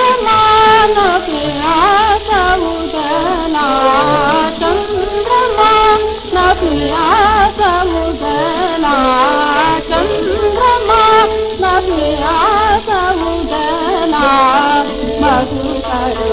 చంద్రమానకు ఆసముదనా చంద్రమానకు ఆసముదనా చంద్రమానకు ఆసముదనా మధుకరు